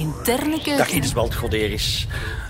interne keuken. Dag Edesbald Goderis,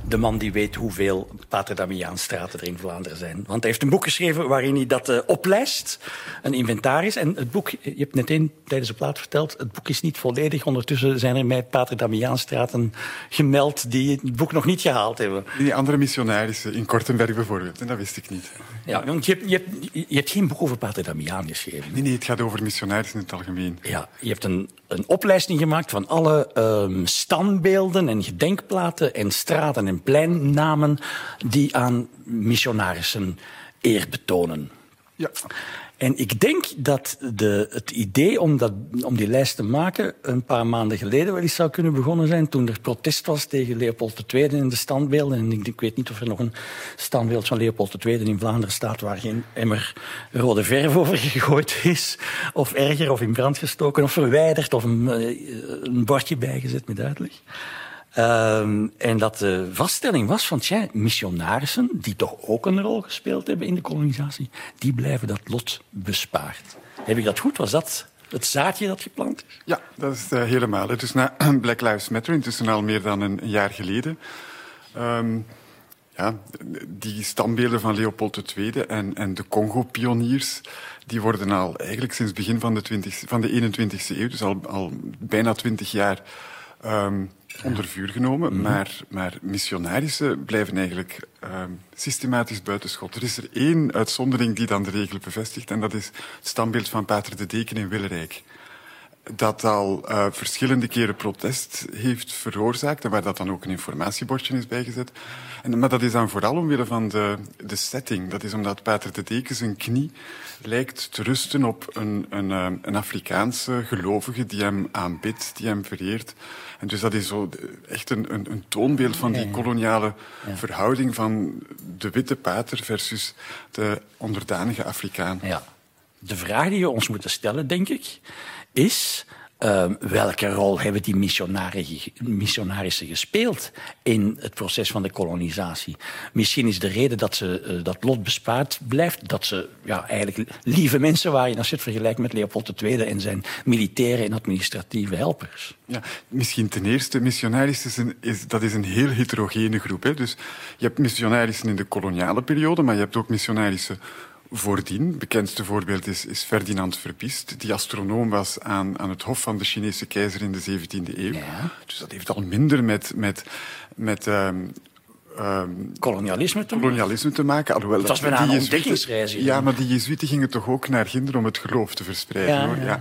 de man die weet hoeveel Pater Damiaanstraten er in Vlaanderen zijn. Want hij heeft een boek geschreven waarin hij dat uh, oplijst, een inventaris. En het boek, je hebt net in tijdens de plaat verteld, het boek is niet volledig. Ondertussen zijn er mij Pater Damiaanstraten gemeld die het boek nog niet gehaald hebben. Die andere missionarissen, in Kortenberg bijvoorbeeld, en dat wist ik niet. Ja, want je hebt, je, hebt, je hebt geen boek over Pater Damiaan geschreven. Nee, nee, het gaat over missionarissen in het algemeen. Ja, je hebt een, een oplijsting gemaakt van alle um, standbeelden en gedenkplaten en straten en pleinnamen die aan missionarissen eer betonen. Ja. En ik denk dat de, het idee om, dat, om die lijst te maken een paar maanden geleden wel eens zou kunnen begonnen zijn. Toen er protest was tegen Leopold II in de standbeelden. En ik, ik weet niet of er nog een standbeeld van Leopold II in Vlaanderen staat waar geen emmer rode verf over gegooid is. Of erger, of in brand gestoken, of verwijderd, of een, een bordje bijgezet met uitleg. Um, en dat de vaststelling was van, tja, missionarissen, die toch ook een rol gespeeld hebben in de kolonisatie, die blijven dat lot bespaard. Heb ik dat goed? Was dat het zaadje dat geplant is? Ja, dat is uh, helemaal. Het is na Black Lives Matter, intussen al meer dan een jaar geleden. Um, ja, die standbeelden van Leopold II en, en de Congo-pioniers, die worden al eigenlijk sinds begin van de, 20, van de 21e eeuw, dus al, bijna 20 jaar, um, onder vuur genomen. Mm -hmm. maar, maar missionarissen blijven eigenlijk um, systematisch buitenschot. Er is er één uitzondering die dan de regel bevestigt, en dat is het standbeeld van Pater de Deken in Willerijk. Dat al uh, verschillende keren protest heeft veroorzaakt en waar dat dan ook een informatiebordje is bijgezet. En, maar dat is dan vooral omwille van de, de setting. Dat is omdat Pater de Deken zijn knie lijkt te rusten op een, een, een Afrikaanse gelovige die hem aanbidt, die hem vereert. En dus dat is zo echt een, een, een toonbeeld van die koloniale ja. verhouding van de witte pater versus de onderdanige Afrikaan. Ja. De vraag die we ons moeten stellen, denk ik, is uh, welke rol hebben die missionarissen gespeeld in het proces van de kolonisatie? Misschien is de reden dat ze uh, dat lot bespaard blijft, dat ze ja, eigenlijk lieve mensen waren als je het vergelijkt met Leopold II en zijn militaire en administratieve helpers. Ja, misschien ten eerste, missionarissen is, een, is, dat is een heel heterogene groep. Hè? Dus je hebt missionarissen in de koloniale periode, maar je hebt ook missionarissen voordien. Het bekendste voorbeeld is, is Ferdinand Verbiest, die astronoom was aan, aan het hof van de Chinese keizer in de 17e eeuw. Ja. Dus dat heeft al minder met, met, met um, um, kolonialisme, te kolonialisme te maken. Alhoewel, het was bijna een ontdekkingsreis. Ja, maar die Jezuïeten gingen toch ook naar Ginder om het geloof te verspreiden. Ja, hoor. ja, ja.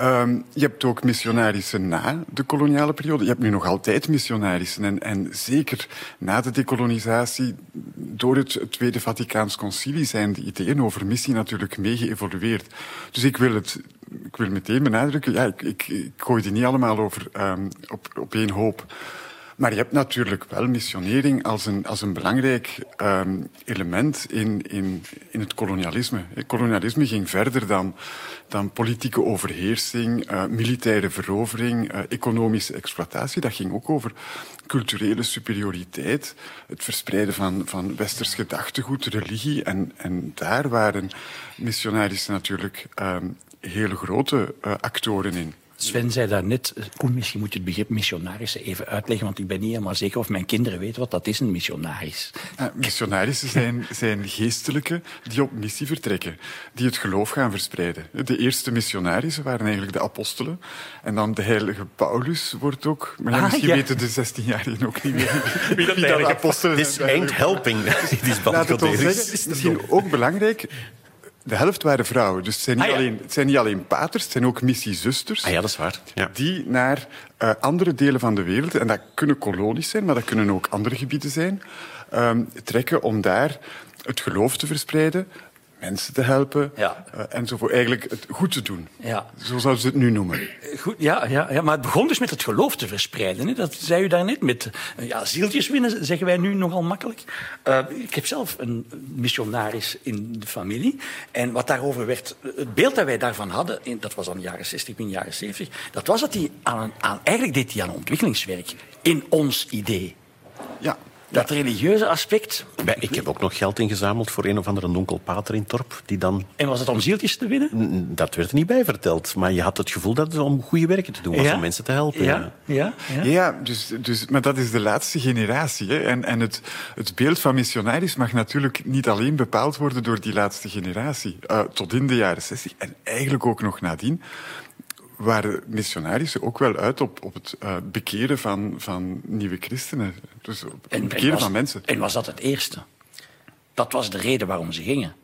Um, je hebt ook missionarissen na de koloniale periode. Je hebt nu nog altijd missionarissen. En, en zeker na de dekolonisatie, door het Tweede Vaticaans Concilie, zijn de ideeën over missie natuurlijk mee geëvolueerd. Dus ik wil het ik wil meteen benadrukken, ja, ik, ik, ik gooi die niet allemaal over, um, op, op één hoop. Maar je hebt natuurlijk wel missionering als een, als een belangrijk um, element in, in, in het kolonialisme. Het kolonialisme ging verder dan, dan politieke overheersing, uh, militaire verovering, uh, economische exploitatie. Dat ging ook over culturele superioriteit, het verspreiden van, van westers gedachtegoed, religie. En, en daar waren missionarissen natuurlijk um, hele grote uh, actoren in. Sven zei daarnet, Koen, misschien moet je het begrip missionarissen even uitleggen, want ik ben niet helemaal zeker of mijn kinderen weten wat dat is, een missionaris. Uh, missionarissen zijn, zijn geestelijken die op missie vertrekken, die het geloof gaan verspreiden. De eerste missionarissen waren eigenlijk de apostelen. En dan de heilige Paulus wordt ook... Maar ah, misschien ja. weten de 16-jarigen ook niet meer wie dat, de apostelen zijn. This ain't helping. Laat het ons zeggen, is misschien ook belangrijk de helft waren vrouwen. Dus het zijn niet, Ah, ja. alleen, het zijn niet alleen paters, het zijn ook missiezusters. Ah ja, dat is waar. Ja. Die naar uh, andere delen van de wereld, en dat kunnen kolonies zijn, maar dat kunnen ook andere gebieden zijn, um, trekken om daar het geloof te verspreiden, mensen te helpen Ja. uh, enzovoort. Eigenlijk het goed te doen. Ja. Zo zouden ze het nu noemen. Goed, ja, ja, ja, maar het begon dus met het geloof te verspreiden. Hè? Dat zei u daarnet. Met uh, ja, zieltjes winnen, zeggen wij nu nogal makkelijk. Uh, ik heb zelf een missionaris in de familie. En wat daarover werd, het beeld dat wij daarvan hadden, in, dat was aan de jaren 60, begin jaren 70, dat was dat hij aan, aan, eigenlijk deed hij aan ontwikkelingswerk in ons idee. Ja. Dat religieuze aspect. Ik heb ook nog geld ingezameld voor een of andere nonkelpater in Torp. Die dan... En was het om zieltjes te winnen? Dat werd er niet bij verteld. Maar je had het gevoel dat het om goede werken te doen was, om mensen te helpen. Ja, ja. ja, ja. dus, dus, maar dat is de laatste generatie. Hè. En, en het, het beeld van missionaris mag natuurlijk niet alleen bepaald worden door die laatste generatie. Uh, tot in de jaren 60 en eigenlijk ook nog nadien waren missionarissen ook wel uit op, op het uh, bekeren van, van nieuwe christenen. Dus op het bekeren van mensen. En was dat het eerste? Dat was de reden waarom ze gingen?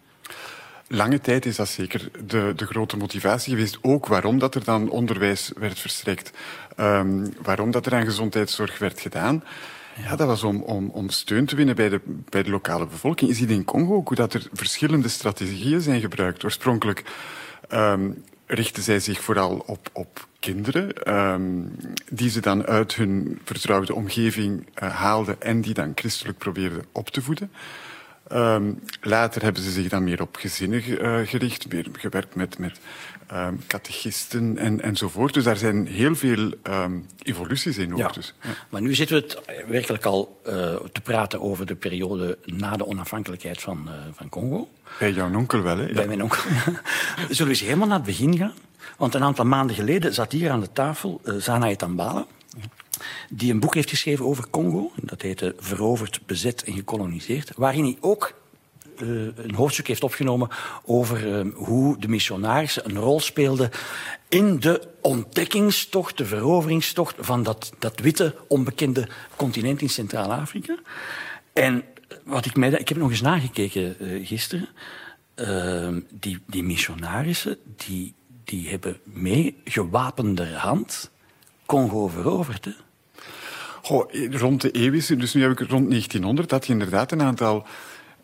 Lange tijd is dat zeker de, de grote motivatie geweest. Ook waarom dat er dan onderwijs werd verstrekt. Um, waarom dat er aan gezondheidszorg werd gedaan. Ja, dat was om, om, om steun te winnen bij de, bij de lokale bevolking. Je ziet in Congo ook hoe dat er verschillende strategieën zijn gebruikt. Oorspronkelijk um, richten zij zich vooral op, op kinderen, um, die ze dan uit hun vertrouwde omgeving uh, haalden en die dan christelijk probeerden op te voeden. Um, later hebben ze zich dan meer op gezinnen uh, gericht, meer gewerkt met, met um, catechisten en, enzovoort. Dus daar zijn heel veel um, evoluties in ook. Ja. Dus, ja. Maar nu zitten we het werkelijk al uh, te praten over de periode na de onafhankelijkheid van, uh, van Congo. Bij jouw onkel wel, hè? Bij mijn onkel. Zullen we eens helemaal naar het begin gaan? Want een aantal maanden geleden zat hier aan de tafel uh, Zana Tambala, die een boek heeft geschreven over Congo. Dat heette Veroverd, bezet en gekoloniseerd. Waarin hij ook een hoofdstuk heeft opgenomen over uh, hoe de missionarissen een rol speelden in de ontdekkingstocht, de veroveringstocht van dat, dat witte, onbekende continent in Centraal-Afrika. En wat ik mij, ik heb nog eens nagekeken uh, gisteren. die, die missionarissen, die, die hebben mee gewapende hand Congo veroverd. Goh, rond de eeuwwisseling, dus nu heb ik rond 1900, had je inderdaad een aantal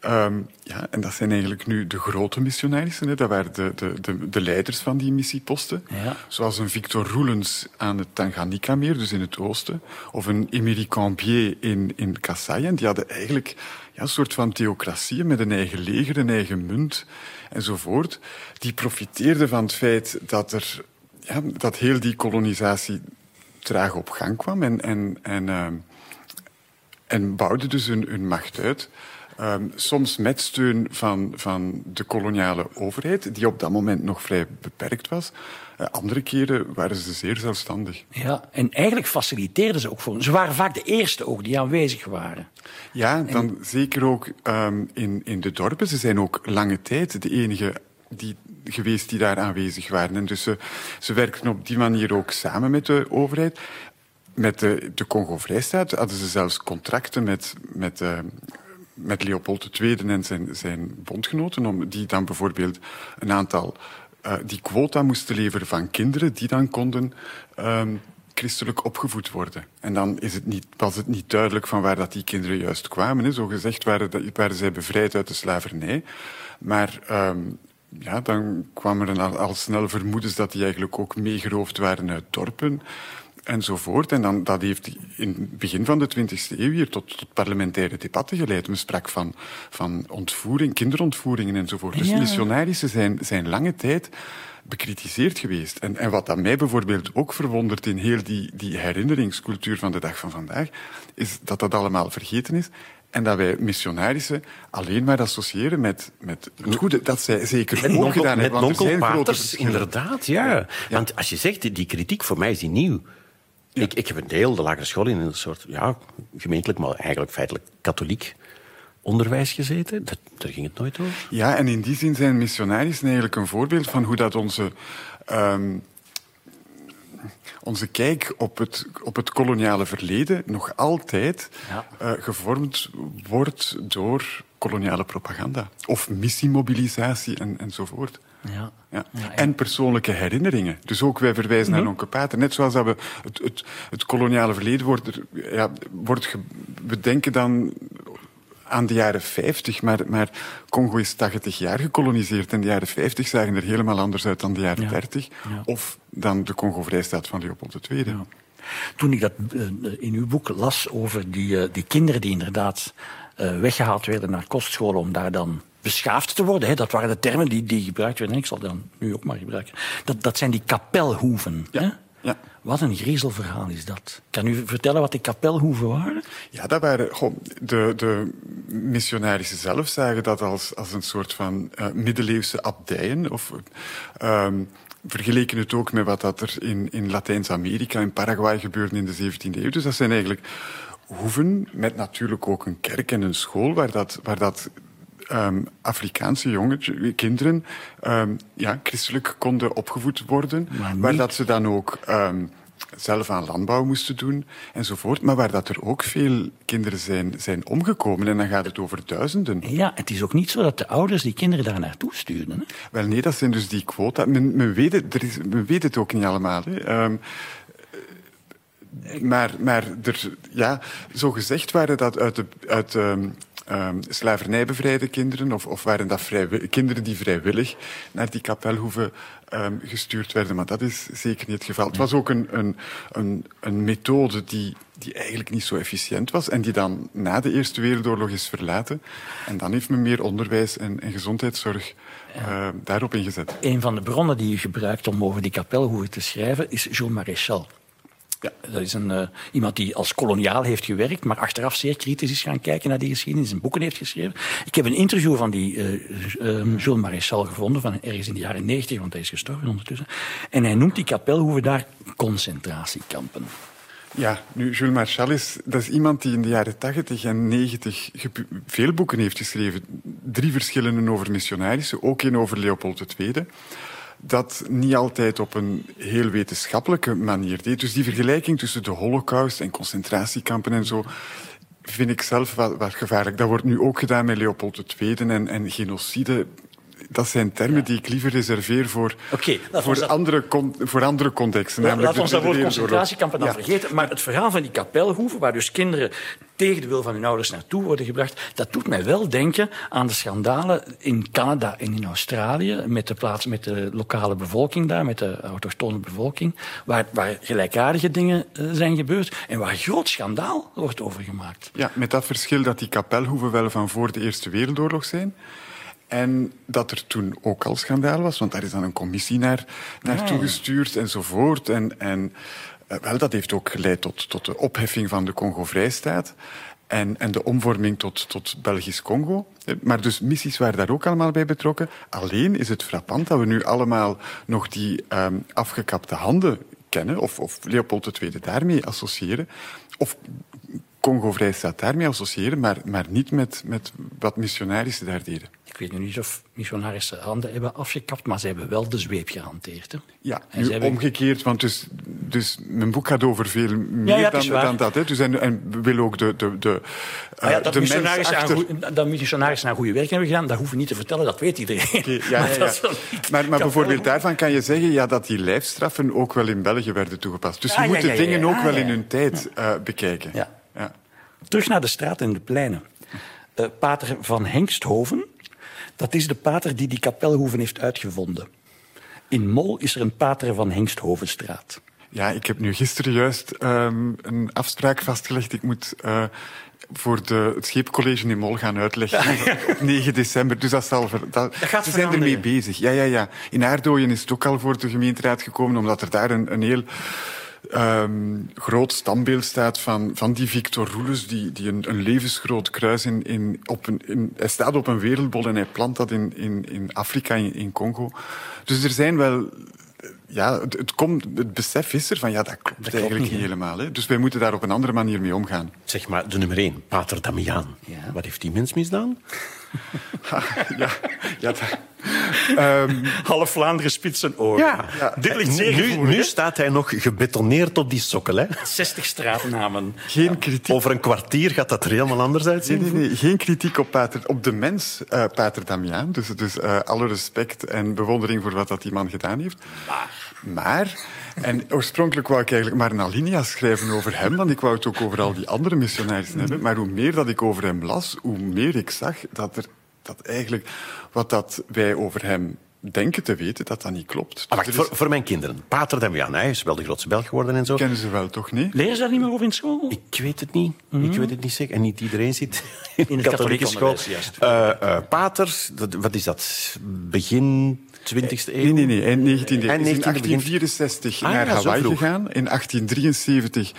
Um, ja, en dat zijn eigenlijk nu de grote missionarissen. Hè. Dat waren de, de, de, de leiders van die missieposten. Ja. Zoals een Victor Roelens aan het Tanganyika-meer, dus in het oosten. Of een Emery Cambier in, in Kasaï. En die hadden eigenlijk ja, een soort van theocratie met een eigen leger, een eigen munt enzovoort. Die profiteerden van het feit dat, er, ja, dat heel die kolonisatie traag op gang kwam. En, en, en, uh, en bouwden dus hun, hun macht uit. Um, soms met steun van, van de koloniale overheid, die op dat moment nog vrij beperkt was. Uh, andere keren waren ze zeer zelfstandig. Ja, en eigenlijk faciliteerden ze ook voor. Ze waren vaak de eerste ook die aanwezig waren. Ja, dan en... zeker ook um, in, in de dorpen. Ze zijn ook lange tijd de enige die, geweest die daar aanwezig waren. En dus ze, ze werkten op die manier ook samen met de overheid. Met de, de Congo-Vrijstaat hadden ze zelfs contracten met, met uh, met Leopold II en zijn, zijn bondgenoten, om die dan bijvoorbeeld een aantal uh, die quota moesten leveren van kinderen die dan konden um, christelijk opgevoed worden. En dan is het niet, was het niet duidelijk van waar dat die kinderen juist kwamen. Zo gezegd waren, zij bevrijd uit de slavernij. Maar um, ja, dan kwamen er al snel vermoedens dat die eigenlijk ook meegeroofd waren uit dorpen enzovoort. En dan, dat heeft in het begin van de 20e eeuw hier tot, tot parlementaire debatten geleid. Men sprak van, van ontvoering, kinderontvoeringen enzovoort. Dus ja. missionarissen zijn, zijn lange tijd bekritiseerd geweest. En, en wat dat mij bijvoorbeeld ook verwondert in heel die, die herinneringscultuur van de dag van vandaag, is dat dat allemaal vergeten is. En dat wij missionarissen alleen maar associëren met, met het goede. Dat zij zeker met ook nonkel, gedaan met hebben. Grote nonkelpaters, inderdaad, ja. Ja. Want als je zegt, die, die kritiek voor mij is die nieuw. Ik, ik heb een deel de lagere school in een soort ja, gemeentelijk, maar eigenlijk feitelijk katholiek onderwijs gezeten. Dat, daar ging het nooit over. Ja, en in die zin zijn missionarissen eigenlijk een voorbeeld van hoe dat onze, um, onze kijk op het, op het koloniale verleden nog altijd Ja. uh, gevormd wordt door koloniale propaganda. Of missiemobilisatie en, enzovoort. Ja. Ja. Ja, en- persoonlijke herinneringen. Dus ook wij verwijzen naar Onkel Pater. Net zoals dat we het, het, het koloniale verleden wordt, ja, wordt ge- we denken dan aan de jaren 50, maar, maar Congo is 80 jaar gekoloniseerd en de jaren 50 zagen er helemaal anders uit dan de jaren Ja. 30. Ja. Of dan de Congo-vrijstaat van Leopold II. Toen ik dat eh, in uw boek las over die, eh, die kinderen die inderdaad eh, weggehaald werden naar kostscholen om daar dan beschaafd te worden, hè, dat waren de termen die, die gebruikt werden, en ik zal dan nu ook maar gebruiken. Dat, dat zijn die kapelhoeven. Ja. Hè? Ja. Wat een griezelverhaal is dat. Kan u vertellen wat die kapelhoeven waren? Ja, dat waren, goh, de, de missionarissen zelf zagen dat als, als een soort van uh, middeleeuwse abdijen. Of, um, vergeleken het ook met wat dat er in, in Latijns-Amerika, in Paraguay gebeurde in de 17e eeuw. Dus dat zijn eigenlijk hoeven met natuurlijk ook een kerk en een school waar dat, waar dat um, Afrikaanse jongen, kinderen um, ja, christelijk konden opgevoed worden. Waar dat ze dan ook um, zelf aan landbouw moesten doen enzovoort. Maar waar dat er ook veel kinderen zijn, zijn omgekomen. En dan gaat het over duizenden. Ja, het is ook niet zo dat de ouders die kinderen daar naartoe stuurden. Hè? Wel nee, dat zijn dus die quota. Men, men, weet, het, er is, men weet het ook niet allemaal. Hè. Um, maar, maar er, ja, zo gezegd waren dat uit de, uit, um, um, slavernijbevrijde kinderen, of, of waren dat kinderen die vrijwillig naar die kapelhoeven um, gestuurd werden. Maar dat is zeker niet het geval. Het was ook een, een, een, een methode die, die eigenlijk niet zo efficiënt was en die dan na de Eerste Wereldoorlog is verlaten. En dan heeft men meer onderwijs en, en gezondheidszorg uh, daarop ingezet. Een van de bronnen die u gebruikt om over die kapelhoeven te schrijven is Jean Maréchal. Ja, dat is een, uh, iemand die als koloniaal heeft gewerkt, maar achteraf zeer kritisch is gaan kijken naar die geschiedenis en boeken heeft geschreven. Ik heb een interview van die uh, uh, Jules Maréchal gevonden, van ergens in de jaren 90, want hij is gestorven ondertussen. En hij noemt die kapelhoeven daar concentratiekampen. Ja, nu, Jules Marchal is, dat is iemand die in de jaren 80 en 90 veel boeken heeft geschreven. Drie verschillende over missionarissen, ook één over Leopold II dat niet altijd op een heel wetenschappelijke manier deed. Dus die vergelijking tussen de holocaust en concentratiekampen en zo vind ik zelf wel, wel gevaarlijk. Dat wordt nu ook gedaan met Leopold II en, en genocide dat zijn termen ja. die ik liever reserveer voor, okay, voor, dat... andere, voor andere contexten. Laten we ons dat woord concentratiekampen dan ja. vergeten. Maar het verhaal van die kapelhoeven, waar dus kinderen tegen de wil van hun ouders naartoe worden gebracht, dat doet mij wel denken aan de schandalen in Canada en in Australië met de, plaats, met de lokale bevolking daar, met de autochtone bevolking, waar, waar gelijkaardige dingen uh, zijn gebeurd en waar groot schandaal wordt over gemaakt. Ja, met dat verschil dat die kapelhoeven wel van voor de Eerste Wereldoorlog zijn. En dat er toen ook al schandaal was, want daar is dan een commissie naar, naartoe gestuurd enzovoort. En, en uh, wel, dat heeft ook geleid tot, tot de opheffing van de Congo-Vrijstaat. En, en de omvorming tot, tot Belgisch-Congo. Maar dus missies waren daar ook allemaal bij betrokken. Alleen is het frappant dat we nu allemaal nog die um, afgekapte handen kennen, of, of Leopold II daarmee associëren. Of Congo-Vrijstaat daarmee associëren, maar, maar niet met, met wat missionarissen daar deden. Ik weet nu niet of missionarissen handen hebben afgekapt, maar ze hebben wel de zweep gehanteerd. Hè? Ja, nu hebben... omgekeerd, want dus, dus mijn boek gaat over veel meer ja, ja, dan, dan, dat. Hè. Dus en, en wil ook de, de, de, uh, ja, dat, de missionarissen achter... goeie, dat missionarissen aan goede werk hebben gedaan, dat hoef je niet te vertellen, dat weet iedereen. Okay, ja, maar, ja, maar, maar bijvoorbeeld daarvan kan je zeggen ja, dat die lijfstraffen ook wel in België werden toegepast. Dus je moet de dingen ook wel in hun tijd uh, bekijken. Ja. Terug naar de straat en de pleinen. Uh, pater van Hengsthoven, dat is de pater die die kapelhoeven heeft uitgevonden. In Mol is er een pater van Hengsthovenstraat. Ja, ik heb nu gisteren juist um, een afspraak vastgelegd. Ik moet uh, voor de, het scheepcollege in Mol gaan uitleggen ja, ja. op 9 december. Dus dat zal... Dat, dat gaat ze zijn ermee bezig. Ja, ja, ja. In Aardooien is het ook al voor de gemeenteraad gekomen, omdat er daar een, een heel um, groot standbeeld staat van, van die Victor Roelus, die, die een, een levensgroot kruis in, in, op een, in, hij staat op een wereldbol en hij plant dat in, in, in Afrika, in, in Congo. Dus er zijn wel ja, het, het, komt, het besef is er van ja, dat klopt dat eigenlijk niet, helemaal. Hè. Dus wij moeten daar op een andere manier mee omgaan. Zeg maar, de nummer één, Pater Damiaan. Ja. Wat heeft die mens misdaan? ja, ja dat, um, Half Vlaanderen spitsen. Ja, ja. Dit ligt zeer nu, nu staat hij nog gebetoneerd op die sokkel. Hè? 60 straatnamen. Geen kritiek. Over een kwartier gaat dat er helemaal anders uitzien. Nee, nee, nee. Geen kritiek op, Pater, op de mens, uh, Pater Damiaan. Dus, dus uh, alle respect en bewondering voor wat dat die man gedaan heeft. Maar... maar en oorspronkelijk wou ik eigenlijk maar een alinea schrijven over hem, want ik wou het ook over al die andere missionarissen hebben. Maar hoe meer dat ik over hem las, hoe meer ik zag dat er dat eigenlijk wat dat wij over hem denken te weten, dat dat niet klopt. Wacht, is... voor, voor, mijn kinderen. Pater Damian, hij is wel de grootste Belg geworden en zo. Kennen ze wel, toch niet? Leren ze dat niet meer over in school? Ik weet het niet. Mm -hmm. Ik weet het niet zeker. En niet iedereen zit in, de katholieke, school. Uh, uh, paters, dat, wat is dat? Begin 20e eeuw? Nee, nee, nee, eind 19e eeuw. Eind Is in 19e begint- 1864 Ah, naar ja, zo Hawaii gegaan. In 1873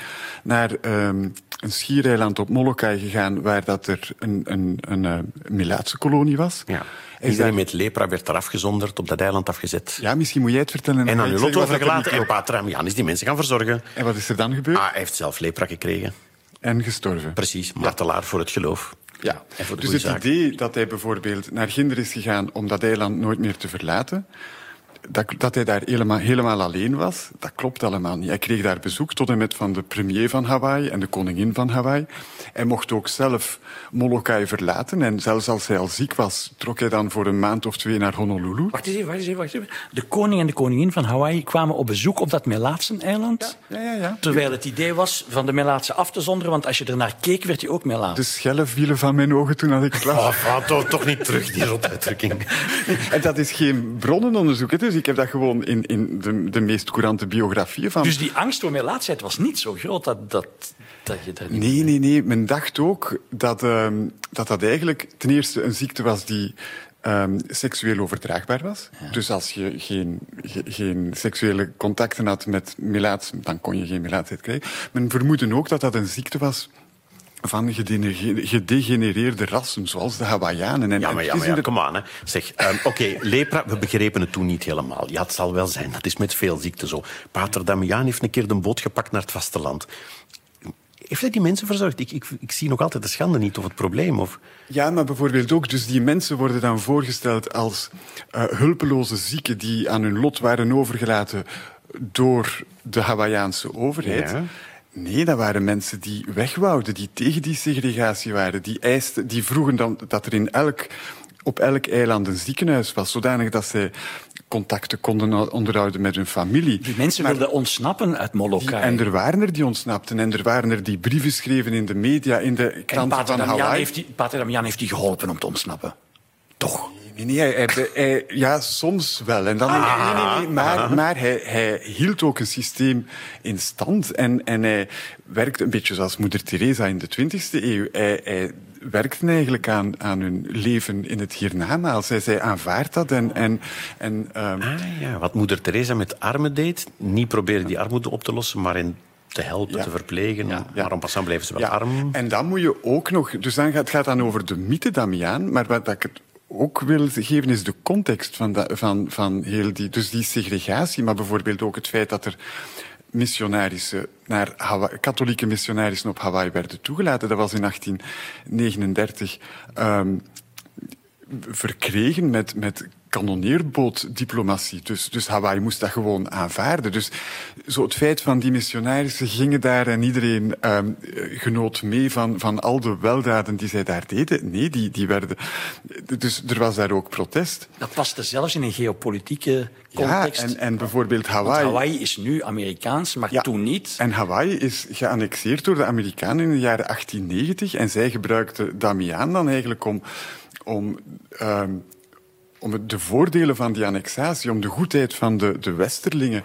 naar ehm, een schiereiland op Molokai gegaan, waar dat er een, een, een, eh, Melaatse kolonie was. Ja. Is Iedereen daar- met lepra werd er afgezonderd, op dat eiland afgezet. Ja, misschien moet jij het vertellen. En aan ga hun ik lot zeggen wat dat er overgelaten. En Ammian is die mensen gaan verzorgen. En wat is er dan gebeurd? Ah, hij heeft zelf lepra gekregen. En gestorven. Precies, martelaar voor het geloof. Ja, En voor de dus het zaak. idee dat hij bijvoorbeeld naar Ginder is gegaan om dat eiland nooit meer te verlaten, dat, dat hij daar helemaal, helemaal alleen was, dat klopt allemaal niet. Hij kreeg daar bezoek tot en met van de premier van Hawaii en de koningin van Hawaii. Hij mocht ook zelf Molokai verlaten en zelfs als hij al ziek was, trok hij dan voor een maand of twee naar Honolulu. Wacht eens even, wacht eens even, wacht eens even. De koning en de koningin van Hawaii kwamen op bezoek op dat Melaatsen-eiland. Ja, ja, ja. Terwijl het idee was van de Melaatse af te zonderen, want als je er naar keek, werd je ook Melaats. De schellen vielen van mijn ogen toen had ik het las. Oh, va, toch, toch niet terug, die rotuitdrukking. En dat is geen bronnenonderzoek, hè, dus ik heb dat gewoon in, in de, de meest courante biografieën van... Dus die angst voor melaatsheid was niet zo groot dat, dat, dat je daar niet... Nee, nee, nee. Men dacht ook dat ehm, dat, dat eigenlijk ten eerste een ziekte was die ehm, seksueel overdraagbaar was. Dus als je geen, ge- geen seksuele contacten had met melaats, dan kon je geen melaatsheid krijgen. Men vermoedde ook dat dat een ziekte was van gedegenereerde rassen, zoals de Hawaiianen. En, Ja, maar ja, maar ja, kom aan. Hè. Zeg, ehm, oké, lepra, we begrepen het toen niet helemaal. Ja, het zal wel zijn. Dat is met veel ziekten zo. Pater Damiaan heeft een keer de boot gepakt naar het vasteland. Heeft hij die mensen verzorgd? Ik, ik, ik zie nog altijd de schande niet of het probleem. Of... Ja, maar bijvoorbeeld ook, dus die mensen worden dan voorgesteld als eh, hulpeloze zieken die aan hun lot waren overgelaten door de Hawaïaanse overheid. Ja. Nee, dat waren mensen die wegwouden, die tegen die segregatie waren, die eisten, die vroegen dan dat er in elk, op elk eiland een ziekenhuis was, zodanig dat zij contacten konden onderhouden met hun familie. Die mensen Maar- wilden ontsnappen uit Molokai. en er waren er die ontsnapten. En er waren er die brieven schreven in de media, in de En kranten van Hawaii. heeft die, Pater Damian heeft die geholpen om te ontsnappen. Toch? Nee, nee, hij, hij- hij- ja, soms wel. En dan, nee, nee, nee, maar maar hij, hij hield ook een systeem in stand. En, en hij werkte een beetje zoals moeder Teresa in de 20e eeuw. Hij, hij werkte eigenlijk aan, aan hun leven in het hiernamaals. Hij zei, aanvaard dat. En, en, en, ehm, Ah ja, wat moeder Teresa met armen deed. Niet proberen die armoede op te lossen, maar in te helpen, Ja. te verplegen. Ja. Maar en passant blijven ze wel Ja, arm. En dan moet je ook nog... Dus dan gaat, het gaat dan over de mythe Damiaan, maar wat ik het ook wil geven is de context van, van, van heel die... Dus die segregatie, maar bijvoorbeeld ook het feit dat er missionarissen naar katholieke missionarissen op Hawaii werden toegelaten. Dat was in 1839 ehm, verkregen met, met kanoneerbooddiplomatie. Dus, dus Hawaii moest dat gewoon aanvaarden. Dus zo het feit van die missionarissen gingen daar en iedereen ehm, genoot mee van, van al de weldaden die zij daar deden. Nee, die, die werden... Dus er was daar ook protest. Dat paste zelfs in een geopolitieke Ja, context. en, en bijvoorbeeld Want Hawaii... Hawaii is nu Amerikaans, maar Ja. toen niet. En Hawaii is geannexeerd door de Amerikanen in de jaren 1890. En zij gebruikten Damiaan dan eigenlijk om, om, ehm, om de voordelen van die annexatie, om de goedheid van de, de Westerlingen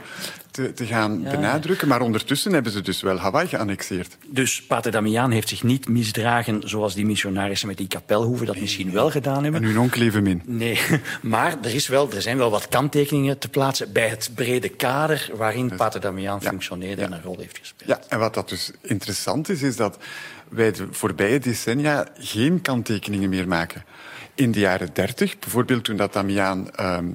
te, te gaan Ja. benadrukken. Maar ondertussen hebben ze dus wel Hawaii geannexeerd. Dus Pater Damiaan heeft zich niet misdragen zoals die missionarissen met die kapelhoeven dat misschien wel gedaan hebben. En hun onkel evenmin. Nee, maar er, is wel, er zijn wel wat kanttekeningen te plaatsen bij het brede kader waarin Pater Damiaan functioneerde en een rol heeft gespeeld. Ja, en wat dat dus interessant is, is dat wij de voorbije decennia geen kanttekeningen meer maken. In de jaren dertig, bijvoorbeeld toen dat Damiaan ehm,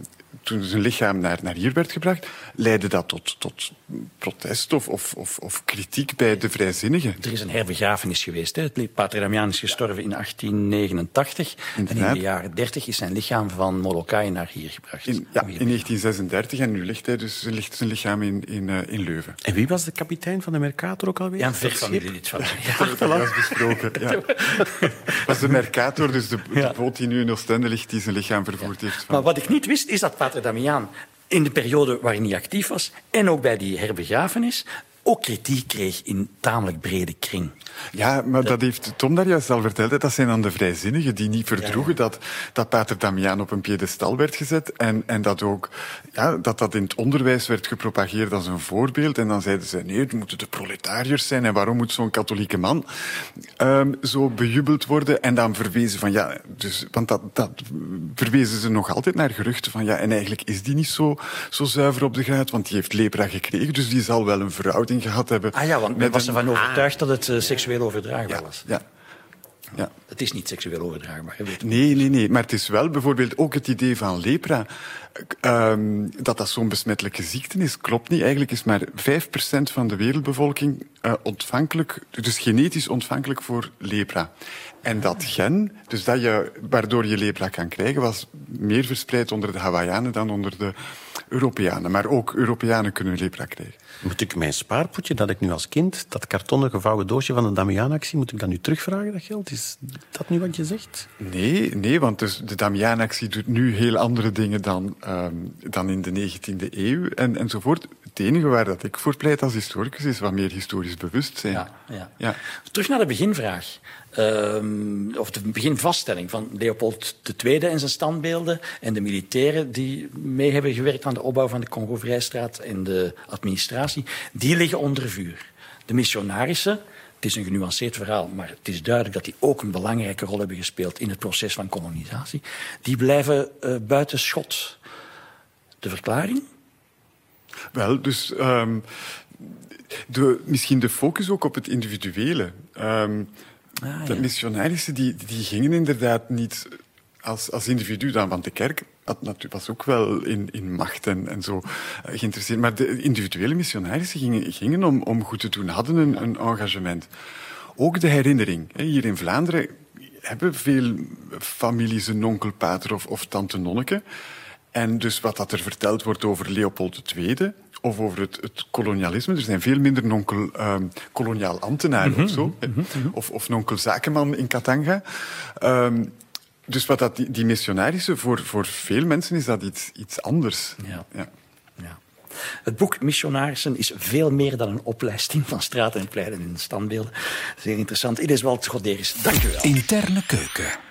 toen zijn lichaam naar, naar hier werd gebracht, leidde dat tot, tot protest of, of, of, of kritiek bij de vrijzinnigen. Er is een herbegrafenis geweest. Hè. Het Pater Damiaan is gestorven in 1889. En in de jaren 30 is zijn lichaam van Molokai naar hier gebracht. In, ja, in 1936 en nu ligt, hij dus, ligt zijn lichaam in, in, eh, in Leuven. En wie was de kapitein van de Mercator ook alweer? Ja, een Dat schip? verfamilielid van Dat was besproken. Ja. was de Mercator, dus de, Ja. de boot die nu in Oostende ligt, die zijn lichaam vervoerd heeft. Van... Maar wat ik niet wist, is dat Pater Damiaan in de periode waarin hij actief was en ook bij die herbegrafenis ook kritiek kreeg in tamelijk brede kring. Ja, maar dat heeft Tom daar juist al verteld. Dat zijn dan de vrijzinnigen die niet verdroegen dat, dat Pater Damiaan op een piedestal werd gezet. En, en dat ook ja, dat, dat in het onderwijs werd gepropageerd als een voorbeeld. En dan zeiden ze, nee, het moeten de proletariërs zijn. En waarom moet zo'n katholieke man um, zo bejubeld worden? En dan verwezen van, ja, dus, want dat, dat verwezen ze nog altijd naar geruchten van, ja, en eigenlijk is die niet zo, zo zuiver op de graad, want die heeft lepra gekregen. Dus die zal wel een verhouding gehad hebben. Ah ja, want men was ervan overtuigd dat het uh, seksueel overdraagbaar ja, was. Ja. Ja. Het is niet seksueel overdraagbaar. Nee, nee, nee. Maar het is wel bijvoorbeeld ook het idee van lepra. Um, dat dat zo'n besmettelijke ziekte is, klopt niet. Eigenlijk is maar 5% van de wereldbevolking uh, ontvankelijk, dus genetisch ontvankelijk voor lepra. En dat gen, dus dat je, waardoor je lepra kan krijgen, was meer verspreid onder de Hawaiianen dan onder de Europeanen. Maar ook Europeanen kunnen lepra krijgen. Moet ik mijn spaarpoetje dat ik nu als kind, dat kartonnen gevouwen doosje van de Damiaanactie, moet ik dat nu terugvragen, dat geld? Is dat nu wat je zegt? Nee, nee want dus de Damiaanactie doet nu heel andere dingen dan, um, dan in de 19e eeuw en, enzovoort. Het enige waar dat ik voor pleit als historicus is wat meer historisch bewustzijn. Ja, ja. ja. Terug naar de beginvraag. Um, of de beginvaststelling van Leopold II en zijn standbeelden en de militairen die mee hebben gewerkt aan de opbouw van de Congo-Vrijstraat en de administratie, die liggen onder vuur. De missionarissen, het is een genuanceerd verhaal, maar het is duidelijk dat die ook een belangrijke rol hebben gespeeld in het proces van kolonisatie, die blijven uh, buiten schot. De verklaring? Wel, dus um, de, misschien de focus ook op het individuele. Um, Ah, de missionarissen die, die gingen inderdaad niet als, als individu dan, want de kerk had, was ook wel in, in macht en, en zo uh, geïnteresseerd. Maar de individuele missionarissen gingen, gingen om, om goed te doen, hadden een, een engagement. Ook de herinnering. Hier in Vlaanderen hebben veel families een onkel, pater of, of tante nonneke. En dus wat dat er verteld wordt over Leopold II, of over het, het, kolonialisme. Er zijn veel minder nonkel um, koloniaal ambtenaren mm -hmm, of zo. Mm -hmm. Of, of nonkel zakenman in Katanga. Um, dus wat dat, die, die missionarissen, voor, voor veel mensen is dat iets, iets anders. Ja. ja. ja. Het boek Missionarissen is veel meer dan een oplijsting van straten en pleinen in standbeelden. Zeer interessant. Ines Walt Goderis, dank u wel. Interne keuken.